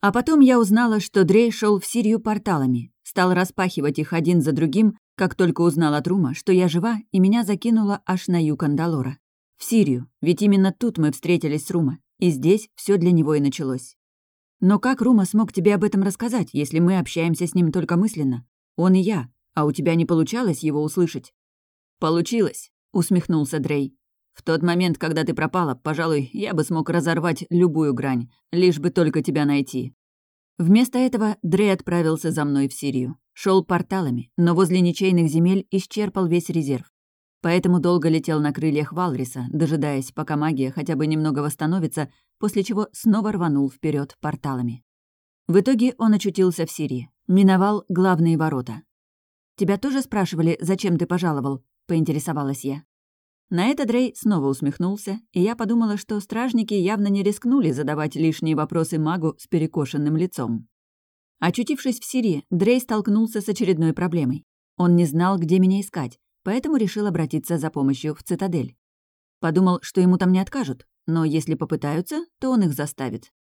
А потом я узнала, что Дрей шел в Сирию порталами, стал распахивать их один за другим, как только узнал от Рума, что я жива, и меня закинуло аж на юг Андалора. В Сирию, ведь именно тут мы встретились с Рума, и здесь все для него и началось. Но как Рума смог тебе об этом рассказать, если мы общаемся с ним только мысленно? Он и я, а у тебя не получалось его услышать?» «Получилось», — усмехнулся Дрей. «В тот момент, когда ты пропала, пожалуй, я бы смог разорвать любую грань, лишь бы только тебя найти». Вместо этого Дрей отправился за мной в Сирию. Шел порталами, но возле ничейных земель исчерпал весь резерв. Поэтому долго летел на крыльях Валриса, дожидаясь, пока магия хотя бы немного восстановится, после чего снова рванул вперед порталами. В итоге он очутился в Сирии, миновал главные ворота. «Тебя тоже спрашивали, зачем ты пожаловал?» — поинтересовалась я. На это Дрей снова усмехнулся, и я подумала, что стражники явно не рискнули задавать лишние вопросы магу с перекошенным лицом. Очутившись в Сирии, Дрей столкнулся с очередной проблемой. Он не знал, где меня искать, поэтому решил обратиться за помощью в цитадель. Подумал, что ему там не откажут, но если попытаются, то он их заставит.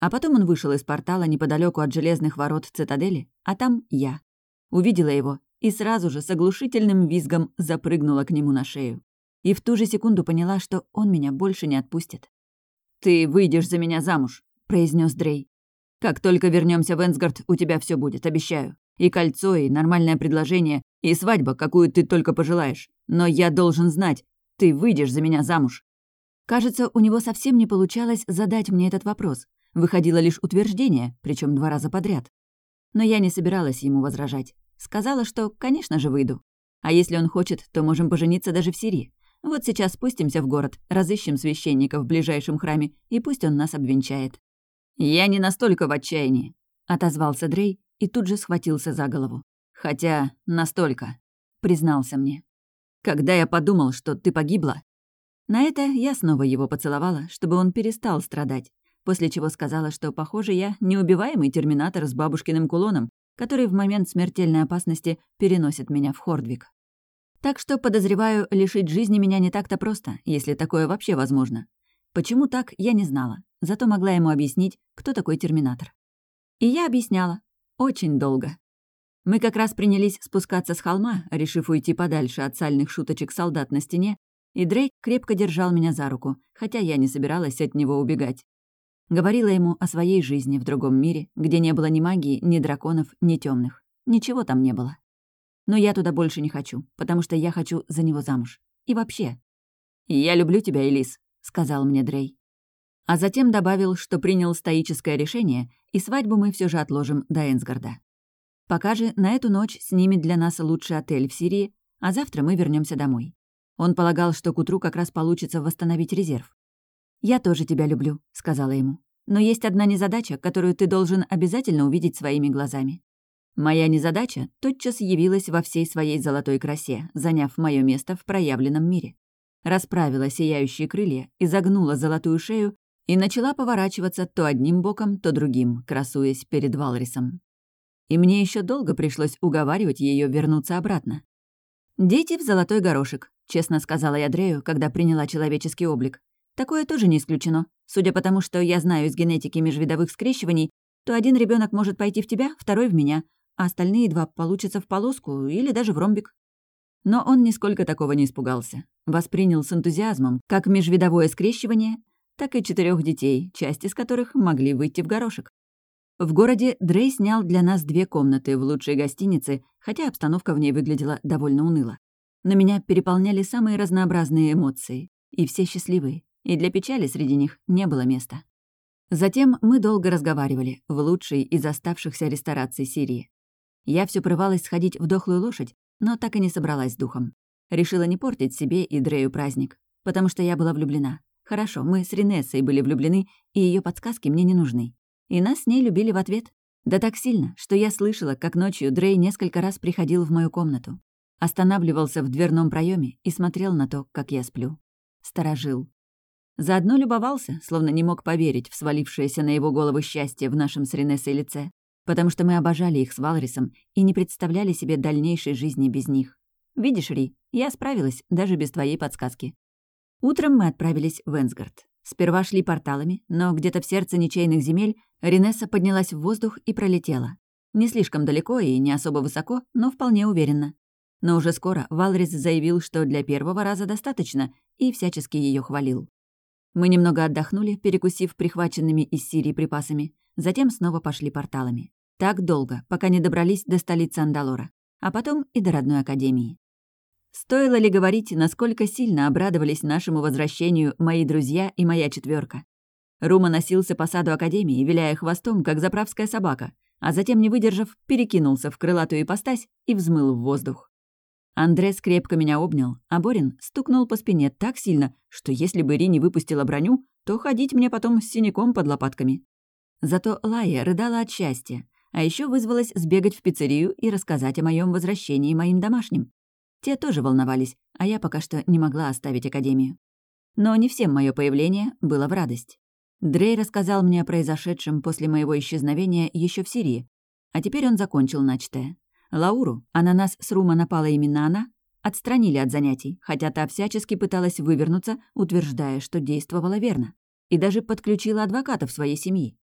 А потом он вышел из портала неподалеку от железных ворот цитадели, а там я. Увидела его и сразу же с оглушительным визгом запрыгнула к нему на шею. И в ту же секунду поняла, что он меня больше не отпустит. «Ты выйдешь за меня замуж», — произнес Дрей. Как только вернемся в Энсгард, у тебя все будет, обещаю. И кольцо, и нормальное предложение, и свадьба, какую ты только пожелаешь. Но я должен знать, ты выйдешь за меня замуж». Кажется, у него совсем не получалось задать мне этот вопрос. Выходило лишь утверждение, причем два раза подряд. Но я не собиралась ему возражать. Сказала, что, конечно же, выйду. А если он хочет, то можем пожениться даже в Сирии. Вот сейчас спустимся в город, разыщем священника в ближайшем храме, и пусть он нас обвенчает. «Я не настолько в отчаянии», — отозвался Дрей и тут же схватился за голову. «Хотя настолько», — признался мне. «Когда я подумал, что ты погибла...» На это я снова его поцеловала, чтобы он перестал страдать, после чего сказала, что, похоже, я неубиваемый терминатор с бабушкиным кулоном, который в момент смертельной опасности переносит меня в Хордвик. Так что, подозреваю, лишить жизни меня не так-то просто, если такое вообще возможно. Почему так, я не знала, зато могла ему объяснить, кто такой терминатор. И я объясняла. Очень долго. Мы как раз принялись спускаться с холма, решив уйти подальше от сальных шуточек солдат на стене, и Дрейк крепко держал меня за руку, хотя я не собиралась от него убегать. Говорила ему о своей жизни в другом мире, где не было ни магии, ни драконов, ни темных. Ничего там не было. Но я туда больше не хочу, потому что я хочу за него замуж. И вообще. «Я люблю тебя, Элис», сказал мне Дрей. А затем добавил, что принял стоическое решение, и свадьбу мы все же отложим до Энсгарда. Пока же на эту ночь снимет для нас лучший отель в Сирии, а завтра мы вернемся домой. Он полагал, что к утру как раз получится восстановить резерв. «Я тоже тебя люблю», — сказала ему. «Но есть одна незадача, которую ты должен обязательно увидеть своими глазами». Моя незадача тотчас явилась во всей своей золотой красе, заняв мое место в проявленном мире расправила сияющие крылья, изогнула золотую шею и начала поворачиваться то одним боком, то другим, красуясь перед Валрисом. И мне еще долго пришлось уговаривать ее вернуться обратно. «Дети в золотой горошек», — честно сказала я Дрею, когда приняла человеческий облик. «Такое тоже не исключено. Судя по тому, что я знаю из генетики межвидовых скрещиваний, то один ребенок может пойти в тебя, второй в меня, а остальные два получатся в полоску или даже в ромбик». Но он нисколько такого не испугался. Воспринял с энтузиазмом как межвидовое скрещивание, так и четырех детей, часть из которых могли выйти в горошек. В городе Дрей снял для нас две комнаты в лучшей гостинице, хотя обстановка в ней выглядела довольно уныло. Но меня переполняли самые разнообразные эмоции, и все счастливые, и для печали среди них не было места. Затем мы долго разговаривали в лучшей из оставшихся рестораций Сирии. Я все прывалась сходить в дохлую лошадь, но так и не собралась с духом. Решила не портить себе и Дрею праздник, потому что я была влюблена. Хорошо, мы с Ренессой были влюблены, и ее подсказки мне не нужны. И нас с ней любили в ответ. Да так сильно, что я слышала, как ночью Дрей несколько раз приходил в мою комнату. Останавливался в дверном проеме и смотрел на то, как я сплю. Сторожил. Заодно любовался, словно не мог поверить в свалившееся на его голову счастье в нашем с Ренессой лице потому что мы обожали их с Валрисом и не представляли себе дальнейшей жизни без них. Видишь, Ри, я справилась даже без твоей подсказки. Утром мы отправились в Энсгард. Сперва шли порталами, но где-то в сердце ничейных земель Ренесса поднялась в воздух и пролетела. Не слишком далеко и не особо высоко, но вполне уверенно. Но уже скоро Валрис заявил, что для первого раза достаточно, и всячески ее хвалил. Мы немного отдохнули, перекусив прихваченными из Сирии припасами, затем снова пошли порталами. Так долго, пока не добрались до столицы Андалора, а потом и до родной академии. Стоило ли говорить, насколько сильно обрадовались нашему возвращению мои друзья и моя четверка? Рума носился по саду Академии, виляя хвостом, как заправская собака, а затем, не выдержав, перекинулся в крылатую ипостась и взмыл в воздух. Андрес крепко меня обнял, а Борин стукнул по спине так сильно, что если бы Ри не выпустила броню, то ходить мне потом с синяком под лопатками. Зато Лая рыдала от счастья, а еще вызвалась сбегать в пиццерию и рассказать о моем возвращении моим домашним. Те тоже волновались, а я пока что не могла оставить Академию. Но не всем мое появление было в радость. Дрей рассказал мне о произошедшем после моего исчезновения еще в Сирии, а теперь он закончил начатое. Лауру, а на нас с Рума напала именно она, отстранили от занятий, хотя та всячески пыталась вывернуться, утверждая, что действовала верно, и даже подключила адвокатов своей семьи.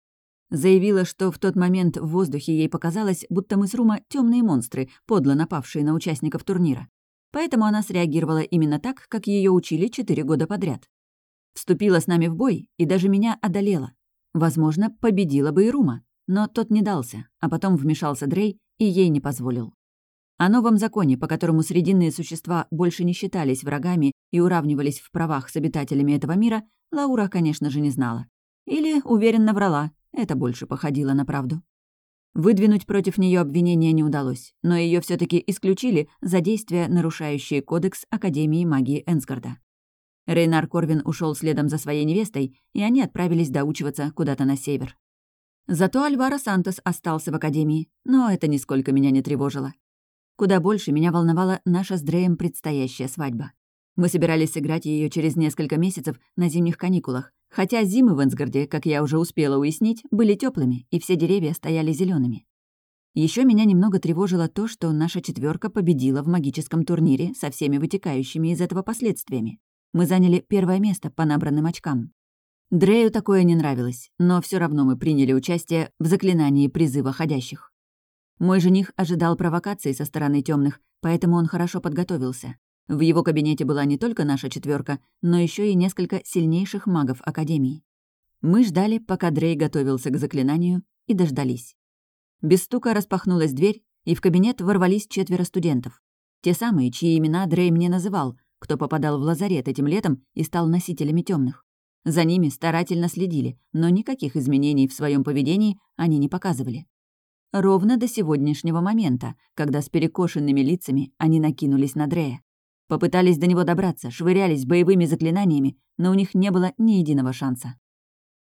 Заявила, что в тот момент в воздухе ей показалось, будто мы с Рума темные монстры, подло напавшие на участников турнира. Поэтому она среагировала именно так, как ее учили четыре года подряд. Вступила с нами в бой и даже меня одолела. Возможно, победила бы и Рума, но тот не дался, а потом вмешался Дрей и ей не позволил. О новом законе, по которому срединные существа больше не считались врагами и уравнивались в правах с обитателями этого мира, Лаура, конечно же, не знала. Или уверенно врала, это больше походило на правду. Выдвинуть против нее обвинения не удалось, но ее все таки исключили за действия, нарушающие кодекс Академии магии Энсгарда. Рейнар Корвин ушел следом за своей невестой, и они отправились доучиваться куда-то на север. Зато Альваро Сантос остался в Академии, но это нисколько меня не тревожило. Куда больше меня волновала наша с Дреем предстоящая свадьба. Мы собирались сыграть ее через несколько месяцев на зимних каникулах, Хотя зимы в Энсгарде, как я уже успела уяснить, были теплыми, и все деревья стояли зелеными. Еще меня немного тревожило то, что наша четверка победила в магическом турнире со всеми вытекающими из этого последствиями. Мы заняли первое место по набранным очкам. Дрею такое не нравилось, но все равно мы приняли участие в заклинании призыва ходящих. Мой жених ожидал провокаций со стороны темных, поэтому он хорошо подготовился. В его кабинете была не только наша четверка, но еще и несколько сильнейших магов Академии. Мы ждали, пока Дрей готовился к заклинанию, и дождались. Без стука распахнулась дверь, и в кабинет ворвались четверо студентов. Те самые, чьи имена Дрей мне называл, кто попадал в лазарет этим летом и стал носителями темных. За ними старательно следили, но никаких изменений в своем поведении они не показывали. Ровно до сегодняшнего момента, когда с перекошенными лицами они накинулись на Дрея. Попытались до него добраться, швырялись боевыми заклинаниями, но у них не было ни единого шанса.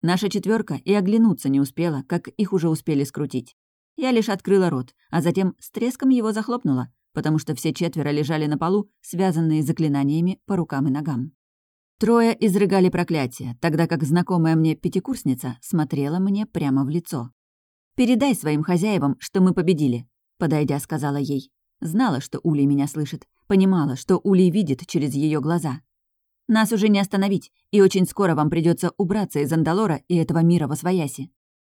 Наша четверка и оглянуться не успела, как их уже успели скрутить. Я лишь открыла рот, а затем с треском его захлопнула, потому что все четверо лежали на полу, связанные заклинаниями по рукам и ногам. Трое изрыгали проклятие, тогда как знакомая мне пятикурсница смотрела мне прямо в лицо. «Передай своим хозяевам, что мы победили», — подойдя, сказала ей. Знала, что Ули меня слышит. Понимала, что Ули видит через ее глаза. Нас уже не остановить, и очень скоро вам придется убраться из Андалора и этого мира во свояси.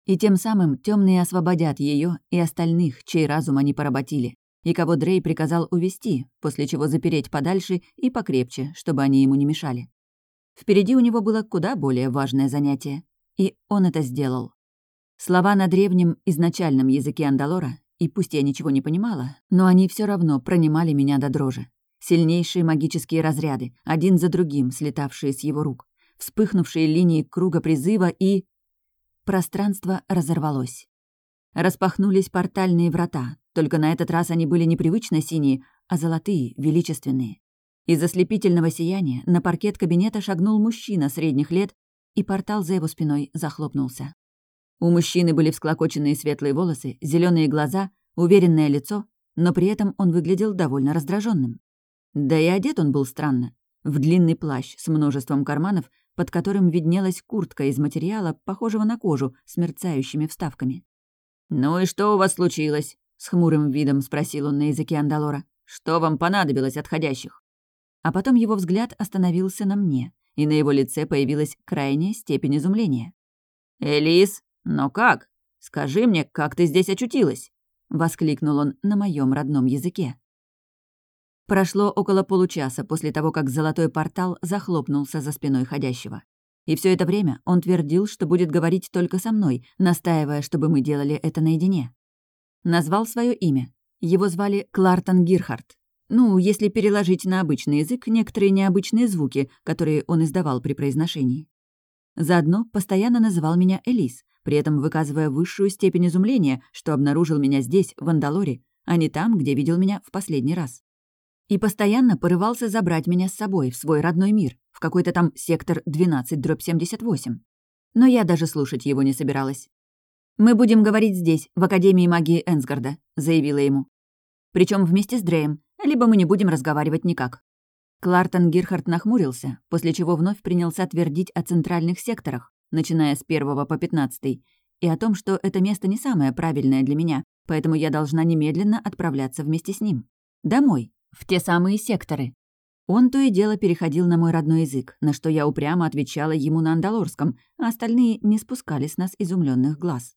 И тем самым темные освободят ее и остальных, чей разум они поработили, и кого Дрей приказал увести, после чего запереть подальше и покрепче, чтобы они ему не мешали. Впереди у него было куда более важное занятие, и он это сделал. Слова на древнем изначальном языке Андалора и пусть я ничего не понимала, но они все равно пронимали меня до дрожи. Сильнейшие магические разряды, один за другим слетавшие с его рук, вспыхнувшие линии круга призыва и... Пространство разорвалось. Распахнулись портальные врата, только на этот раз они были непривычно синие, а золотые, величественные. Из ослепительного сияния на паркет кабинета шагнул мужчина средних лет, и портал за его спиной захлопнулся. У мужчины были всклокоченные светлые волосы, зеленые глаза, уверенное лицо, но при этом он выглядел довольно раздраженным. Да и одет он был странно. В длинный плащ с множеством карманов, под которым виднелась куртка из материала, похожего на кожу, с мерцающими вставками. «Ну и что у вас случилось?» — с хмурым видом спросил он на языке Андалора. «Что вам понадобилось от ходящих?» А потом его взгляд остановился на мне, и на его лице появилась крайняя степень изумления. «Элис, но как? Скажи мне, как ты здесь очутилась?» — воскликнул он на моем родном языке. Прошло около получаса после того, как золотой портал захлопнулся за спиной ходящего. И все это время он твердил, что будет говорить только со мной, настаивая, чтобы мы делали это наедине. Назвал свое имя. Его звали Клартон Гирхард. Ну, если переложить на обычный язык некоторые необычные звуки, которые он издавал при произношении. Заодно постоянно называл меня Элис, при этом выказывая высшую степень изумления, что обнаружил меня здесь, в Андалоре, а не там, где видел меня в последний раз. И постоянно порывался забрать меня с собой в свой родной мир, в какой-то там сектор 12-78. Но я даже слушать его не собиралась. «Мы будем говорить здесь, в Академии магии Энсгарда», — заявила ему. Причем вместе с Дреем, либо мы не будем разговаривать никак. Клартон Гирхард нахмурился, после чего вновь принялся твердить о центральных секторах, начиная с первого по пятнадцатый, и о том, что это место не самое правильное для меня, поэтому я должна немедленно отправляться вместе с ним. Домой, в те самые секторы. Он то и дело переходил на мой родной язык, на что я упрямо отвечала ему на андалорском, а остальные не спускали с нас изумленных глаз.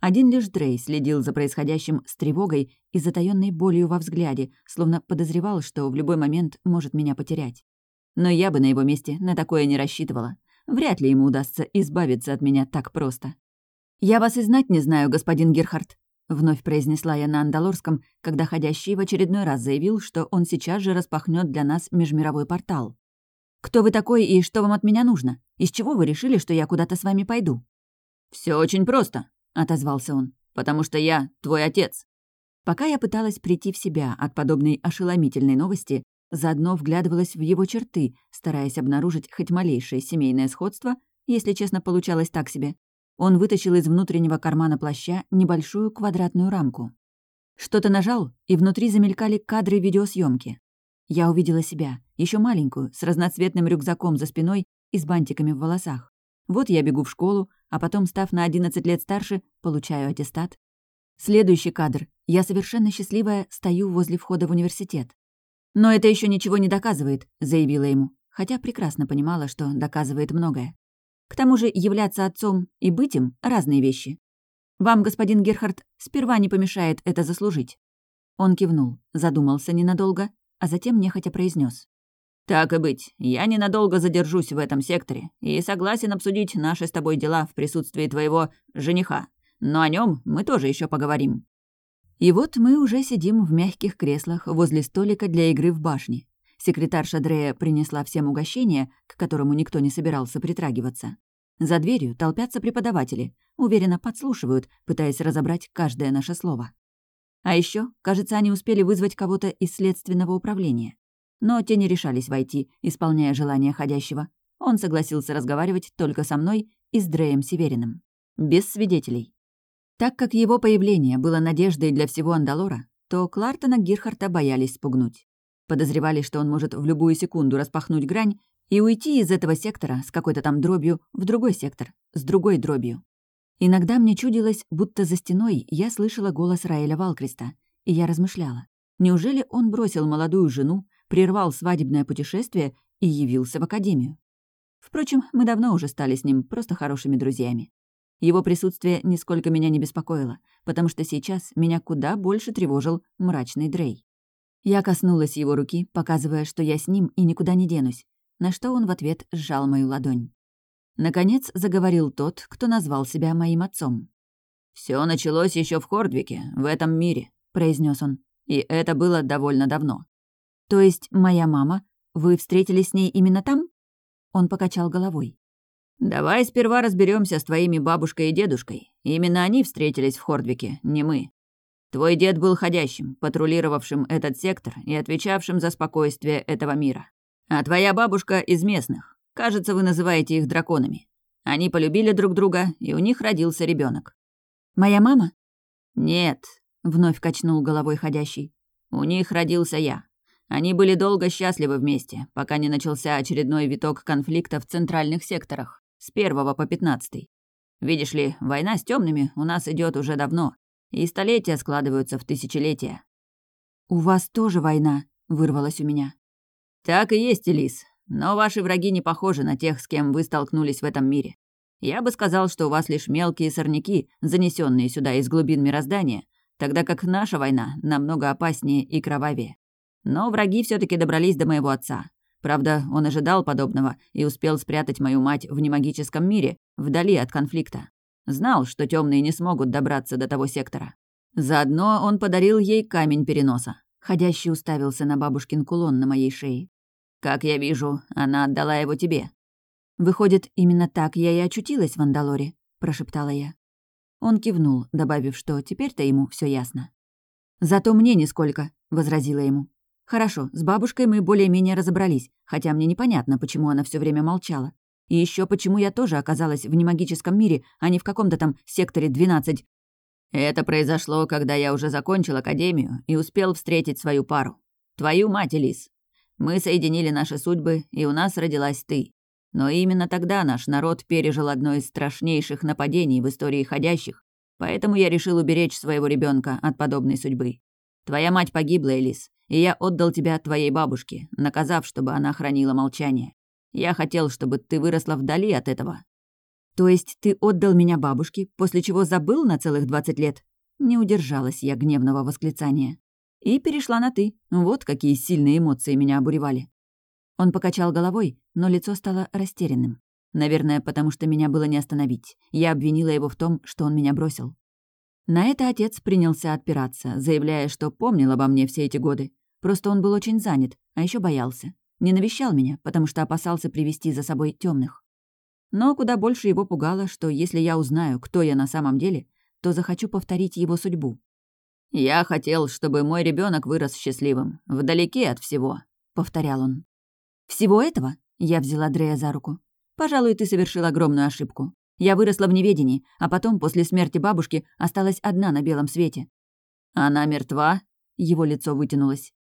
Один лишь Дрей следил за происходящим с тревогой и затаённой болью во взгляде, словно подозревал, что в любой момент может меня потерять. Но я бы на его месте на такое не рассчитывала. Вряд ли ему удастся избавиться от меня так просто. «Я вас и знать не знаю, господин Герхард», — вновь произнесла я на андалорском, когда ходящий в очередной раз заявил, что он сейчас же распахнет для нас межмировой портал. «Кто вы такой и что вам от меня нужно? Из чего вы решили, что я куда-то с вами пойду?» Все очень просто», — отозвался он, — «потому что я твой отец». Пока я пыталась прийти в себя от подобной ошеломительной новости, заодно вглядывалась в его черты, стараясь обнаружить хоть малейшее семейное сходство, если честно, получалось так себе. Он вытащил из внутреннего кармана плаща небольшую квадратную рамку. Что-то нажал, и внутри замелькали кадры видеосъемки. Я увидела себя, еще маленькую, с разноцветным рюкзаком за спиной и с бантиками в волосах. Вот я бегу в школу, а потом, став на 11 лет старше, получаю аттестат. Следующий кадр. Я совершенно счастливая, стою возле входа в университет. «Но это еще ничего не доказывает», — заявила ему, хотя прекрасно понимала, что доказывает многое. К тому же являться отцом и быть им — разные вещи. Вам, господин Герхард, сперва не помешает это заслужить». Он кивнул, задумался ненадолго, а затем нехотя произнес: «Так и быть, я ненадолго задержусь в этом секторе и согласен обсудить наши с тобой дела в присутствии твоего жениха, но о нем мы тоже еще поговорим». И вот мы уже сидим в мягких креслах возле столика для игры в башне. Секретарша Дрея принесла всем угощение, к которому никто не собирался притрагиваться. За дверью толпятся преподаватели, уверенно подслушивают, пытаясь разобрать каждое наше слово. А еще, кажется, они успели вызвать кого-то из следственного управления. Но те не решались войти, исполняя желание ходящего. Он согласился разговаривать только со мной и с Дреем Севериным. Без свидетелей. Так как его появление было надеждой для всего Андалора, то Клартона Гирхарта боялись спугнуть. Подозревали, что он может в любую секунду распахнуть грань и уйти из этого сектора с какой-то там дробью в другой сектор, с другой дробью. Иногда мне чудилось, будто за стеной я слышала голос Раэля Валкриста, и я размышляла. Неужели он бросил молодую жену, прервал свадебное путешествие и явился в академию? Впрочем, мы давно уже стали с ним просто хорошими друзьями. Его присутствие нисколько меня не беспокоило, потому что сейчас меня куда больше тревожил мрачный Дрей. Я коснулась его руки, показывая, что я с ним и никуда не денусь, на что он в ответ сжал мою ладонь. Наконец заговорил тот, кто назвал себя моим отцом. Все началось еще в Хордвике, в этом мире», — произнес он. «И это было довольно давно». «То есть моя мама? Вы встретились с ней именно там?» Он покачал головой. «Давай сперва разберемся с твоими бабушкой и дедушкой. Именно они встретились в Хордвике, не мы. Твой дед был ходящим, патрулировавшим этот сектор и отвечавшим за спокойствие этого мира. А твоя бабушка из местных. Кажется, вы называете их драконами. Они полюбили друг друга, и у них родился ребенок. Моя мама? Нет, вновь качнул головой ходящий. У них родился я. Они были долго счастливы вместе, пока не начался очередной виток конфликта в центральных секторах, с первого по пятнадцатый. Видишь ли, война с темными у нас идет уже давно, и столетия складываются в тысячелетия. «У вас тоже война», — вырвалась у меня. «Так и есть, Элис. но ваши враги не похожи на тех, с кем вы столкнулись в этом мире. Я бы сказал, что у вас лишь мелкие сорняки, занесенные сюда из глубин мироздания, тогда как наша война намного опаснее и кровавее. Но враги все таки добрались до моего отца. Правда, он ожидал подобного и успел спрятать мою мать в немагическом мире, вдали от конфликта. Знал, что темные не смогут добраться до того сектора. Заодно он подарил ей камень переноса. Ходящий уставился на бабушкин кулон на моей шее. «Как я вижу, она отдала его тебе». «Выходит, именно так я и очутилась в Андалоре», — прошептала я. Он кивнул, добавив, что теперь-то ему все ясно. «Зато мне нисколько», — возразила ему. «Хорошо, с бабушкой мы более-менее разобрались, хотя мне непонятно, почему она все время молчала. И еще почему я тоже оказалась в немагическом мире, а не в каком-то там секторе 12, это произошло, когда я уже закончил академию и успел встретить свою пару. Твою мать, Элис. Мы соединили наши судьбы, и у нас родилась ты. Но именно тогда наш народ пережил одно из страшнейших нападений в истории ходящих, поэтому я решил уберечь своего ребенка от подобной судьбы. Твоя мать погибла, Элис, и я отдал тебя твоей бабушке, наказав, чтобы она хранила молчание. Я хотел, чтобы ты выросла вдали от этого, «То есть ты отдал меня бабушке, после чего забыл на целых двадцать лет?» Не удержалась я гневного восклицания. И перешла на «ты». Вот какие сильные эмоции меня обуревали. Он покачал головой, но лицо стало растерянным. Наверное, потому что меня было не остановить. Я обвинила его в том, что он меня бросил. На это отец принялся отпираться, заявляя, что помнил обо мне все эти годы. Просто он был очень занят, а еще боялся. Не навещал меня, потому что опасался привести за собой темных. Но куда больше его пугало, что если я узнаю, кто я на самом деле, то захочу повторить его судьбу. «Я хотел, чтобы мой ребенок вырос счастливым, вдалеке от всего», — повторял он. «Всего этого?» — я взяла Дрея за руку. «Пожалуй, ты совершил огромную ошибку. Я выросла в неведении, а потом, после смерти бабушки, осталась одна на белом свете». «Она мертва?» — его лицо вытянулось.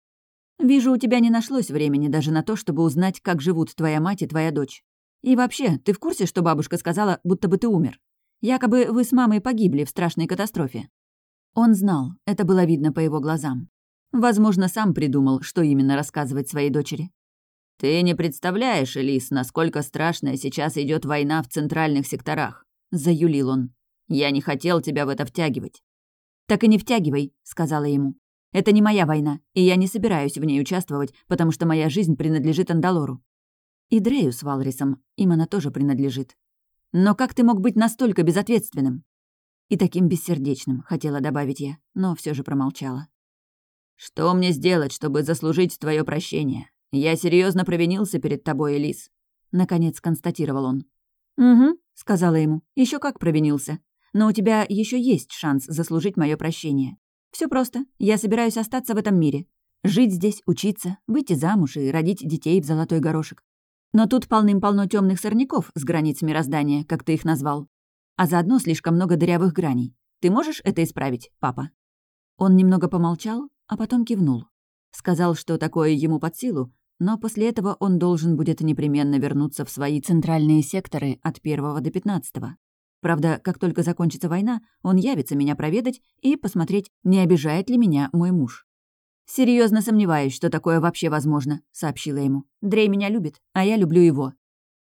«Вижу, у тебя не нашлось времени даже на то, чтобы узнать, как живут твоя мать и твоя дочь. И вообще, ты в курсе, что бабушка сказала, будто бы ты умер? Якобы вы с мамой погибли в страшной катастрофе». Он знал, это было видно по его глазам. Возможно, сам придумал, что именно рассказывать своей дочери. «Ты не представляешь, Элис, насколько страшная сейчас идет война в центральных секторах», — заюлил он. «Я не хотел тебя в это втягивать». «Так и не втягивай», — сказала ему. «Это не моя война, и я не собираюсь в ней участвовать, потому что моя жизнь принадлежит Андалору. И Дрею с Валрисом, им она тоже принадлежит. Но как ты мог быть настолько безответственным? И таким бессердечным, хотела добавить я, но все же промолчала. «Что мне сделать, чтобы заслужить твое прощение? Я серьезно провинился перед тобой, Элис», — наконец констатировал он. «Угу», — сказала ему, еще как провинился. Но у тебя еще есть шанс заслужить мое прощение. Все просто. Я собираюсь остаться в этом мире. Жить здесь, учиться, выйти замуж и родить детей в золотой горошек. Но тут полным-полно темных сорняков с границ мироздания, как ты их назвал. А заодно слишком много дырявых граней. Ты можешь это исправить, папа?» Он немного помолчал, а потом кивнул. Сказал, что такое ему под силу, но после этого он должен будет непременно вернуться в свои центральные секторы от первого до пятнадцатого. Правда, как только закончится война, он явится меня проведать и посмотреть, не обижает ли меня мой муж. Серьезно сомневаюсь, что такое вообще возможно», — сообщила ему. «Дрей меня любит, а я люблю его».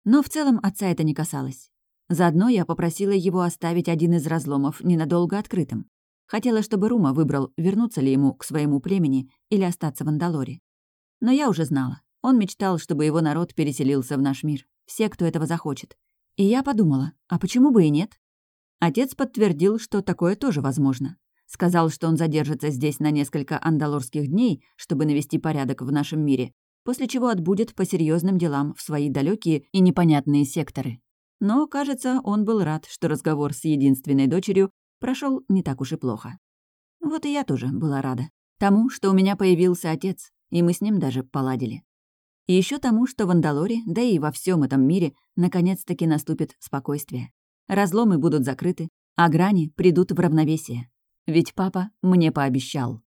Но в целом отца это не касалось. Заодно я попросила его оставить один из разломов ненадолго открытым. Хотела, чтобы Рума выбрал, вернуться ли ему к своему племени или остаться в Андалоре. Но я уже знала. Он мечтал, чтобы его народ переселился в наш мир. Все, кто этого захочет. И я подумала, а почему бы и нет? Отец подтвердил, что такое тоже возможно. Сказал, что он задержится здесь на несколько андалорских дней, чтобы навести порядок в нашем мире, после чего отбудет по серьезным делам в свои далекие и непонятные секторы. Но, кажется, он был рад, что разговор с единственной дочерью прошел не так уж и плохо. Вот и я тоже была рада. Тому, что у меня появился отец, и мы с ним даже поладили. И еще тому, что в Андалоре, да и во всем этом мире, наконец-таки наступит спокойствие. Разломы будут закрыты, а грани придут в равновесие. Ведь папа мне пообещал.